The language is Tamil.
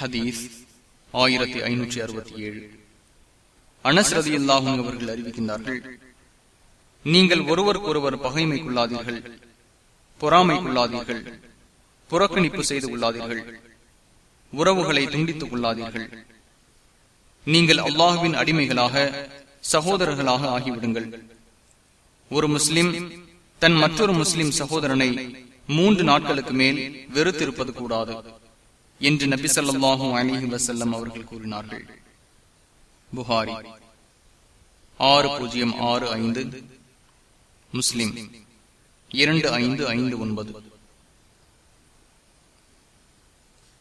ஹதீஸ் ஆயிரத்தி ஐநூற்றி அறுபத்தி ஏழு. அனஸ்ரதி அல்லாஹும் அவர்கள் அறிவிக்கின்றார்கள் நீங்கள் ஒருவருக்கொருவர் பகைமை கொள்ளாதீர்கள் பொறாமை கொள்ளாதீர்கள் புறக்கணிப்பு செய்து கொள்ளாதீர்கள் உறவுகளை துண்டித்துக் கொள்ளாதீர்கள். நீங்கள் அல்லாஹுவின் அடிமைகளாக சகோதரர்களாக ஆகிவிடுங்கள். ஒரு முஸ்லிம் தன் மற்றொரு முஸ்லிம் சகோதரனை மூன்று நாட்களுக்கு மேல் வெறுத்திருப்பது கூடாது. என்று நபி சொல்லாஹும் அலிஹி வசல்லம் அவர்கள் கூறினார்கள். புகாரி ஆறு பூஜ்ஜியம் ஆறு ஐந்து முஸ்லிம் இரண்டு ஐந்து ஐந்து ஒன்பது.